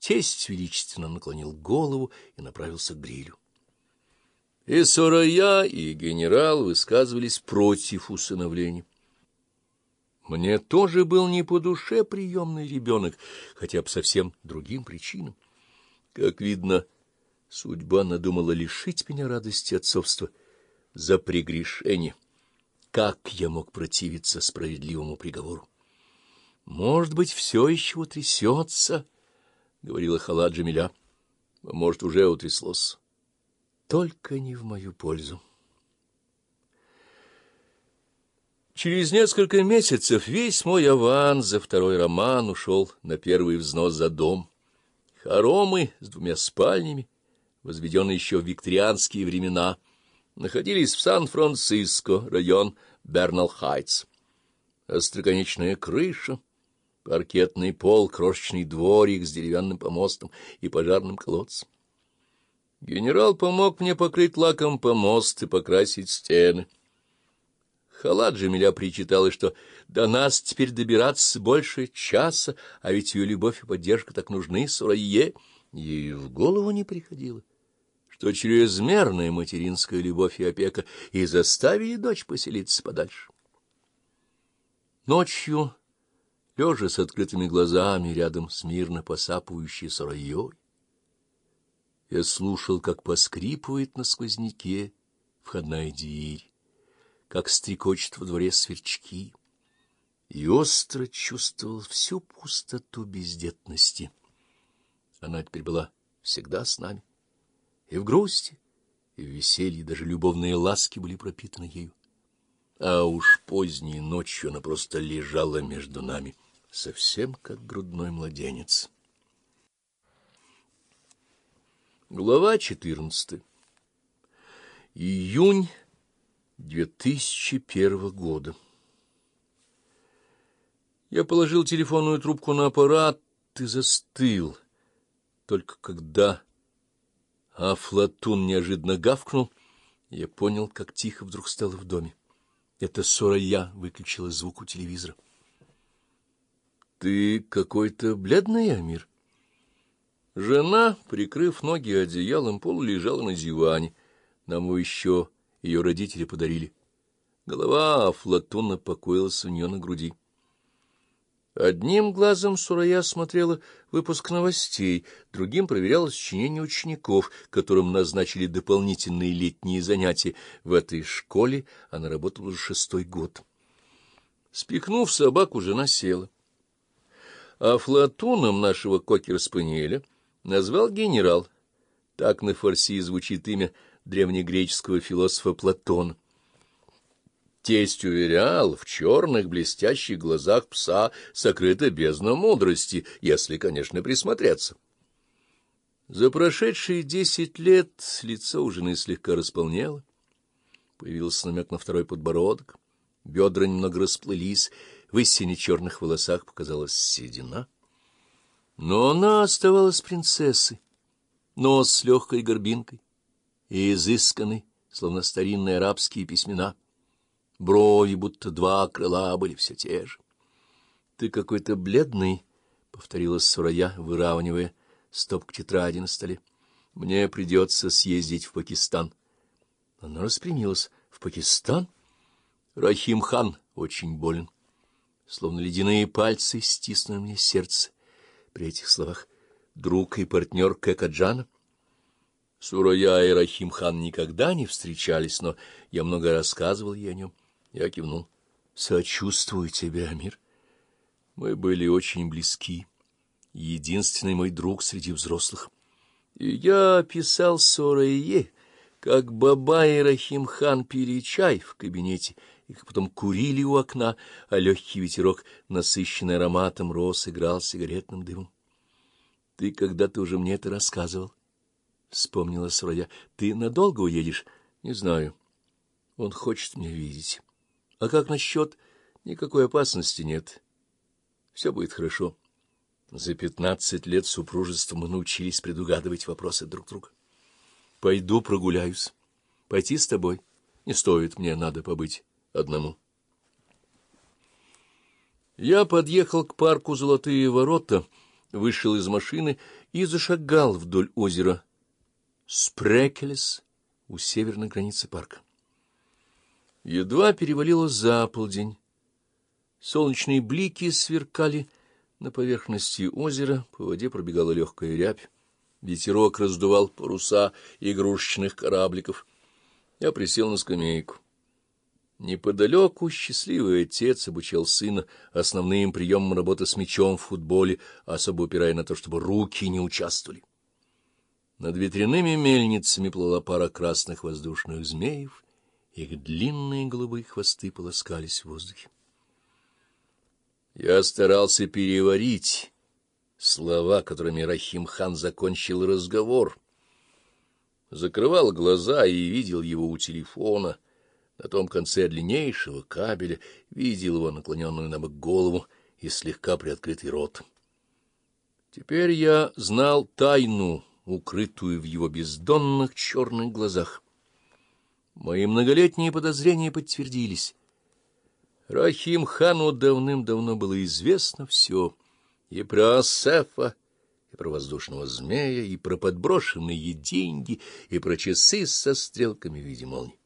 Тесть величественно наклонил голову и направился к грилю. И Сорая, и генерал высказывались против усыновления. Мне тоже был не по душе приемный ребенок, хотя бы совсем другим причинам. Как видно, судьба надумала лишить меня радости отцовства за прегрешение. Как я мог противиться справедливому приговору? Может быть, все еще утрясется, — говорила Халат Джамиля. Может, уже утряслось. Только не в мою пользу. Через несколько месяцев весь мой аванс за второй роман ушел на первый взнос за дом. Хоромы с двумя спальнями, возведенные еще в викторианские времена, находились в Сан-Франциско, район Бернал-Хайтс. Остроконечная крыша, паркетный пол, крошечный дворик с деревянным помостом и пожарным колодцем. Генерал помог мне покрыть лаком помост и покрасить стены. Халат Джамиля причитала, что до нас теперь добираться больше часа, а ведь ее любовь и поддержка так нужны Сурайе. Ей в голову не приходило, что чрезмерная материнская любовь и опека и заставили дочь поселиться подальше. Ночью, лежа с открытыми глазами рядом с мирно посапывающей Сурайей, я слушал, как поскрипывает на сквозняке входная дверь как стрекочет во дворе сверчки, и остро чувствовал всю пустоту бездетности. Она теперь была всегда с нами, и в грусти, и в веселье даже любовные ласки были пропитаны ею. А уж поздней ночью она просто лежала между нами, совсем как грудной младенец. Глава четырнадцатая. Июнь 2001 года. Я положил телефонную трубку на аппарат и застыл. Только когда Афлатун неожиданно гавкнул, я понял, как тихо вдруг стало в доме. Это Сорая выключила звук у телевизора. — Ты какой-то бледный, Амир? Жена, прикрыв ноги одеялом, полулежала на диване. Нам еще ее родители подарили. Голова Афлатуна покоилась у нее на груди. Одним глазом Сурая смотрела выпуск новостей, другим проверяла сочинение учеников, которым назначили дополнительные летние занятия. В этой школе она работала уже шестой год. Спихнув собаку, жена села. Афлатуном нашего кокер-спаниеля назвал генерал. Так на фарси звучит имя древнегреческого философа Платона. Тесть уверял, в черных блестящих глазах пса сокрыта бездна мудрости, если, конечно, присмотреться. За прошедшие десять лет лицо у жены слегка располнело, появился намек на второй подбородок, бедра немного расплылись, в истине черных волосах показалась седина. Но она оставалась принцессой, нос с легкой горбинкой, и изысканы, словно старинные арабские письмена. Брови, будто два крыла, были все те же. — Ты какой-то бледный, — повторила Сурая, выравнивая стопку тетради на столе. — Мне придется съездить в Пакистан. Она распрямилась. — В Пакистан? Рахим хан очень болен. Словно ледяные пальцы стиснули мне сердце при этих словах. Друг и партнер Кэкаджана — Сурая и Рахим-хан никогда не встречались, но я много рассказывал ей о нем. Я кивнул. — Сочувствую тебе, Амир. Мы были очень близки. Единственный мой друг среди взрослых. И я описал Сурае, как Баба и Рахим-хан пили чай в кабинете, и как потом курили у окна, а легкий ветерок, насыщенный ароматом роз, играл сигаретным дымом. Ты когда-то уже мне это рассказывал. — вспомнила Сурая. — Ты надолго уедешь? — Не знаю. Он хочет меня видеть. А как насчет... Никакой опасности нет. Все будет хорошо. За пятнадцать лет супружества мы научились предугадывать вопросы друг друга. Пойду прогуляюсь. Пойти с тобой? Не стоит, мне надо побыть одному. Я подъехал к парку «Золотые ворота» вышел из машины и зашагал вдоль озера Спрекелес у северной границы парка. Едва перевалило за полдень. Солнечные блики сверкали на поверхности озера, по воде пробегала легкая рябь. Ветерок раздувал паруса игрушечных корабликов. Я присел на скамейку. Неподалеку счастливый отец обучал сына основным приемам работы с мячом в футболе, особо упирая на то, чтобы руки не участвовали. Над ветряными мельницами плыла пара красных воздушных змеев, их длинные голубые хвосты полоскались в воздухе. Я старался переварить слова, которыми Рахим-хан закончил разговор. Закрывал глаза и видел его у телефона — на том конце длиннейшего кабеля видел его наклоненную на бок голову и слегка приоткрытый рот. Теперь я знал тайну, укрытую в его бездонных черных глазах. Мои многолетние подозрения подтвердились. Рахим хану давным-давно было известно все, и про Асефа, и про воздушного змея, и про подброшенные деньги, и про часы со стрелками в виде молний.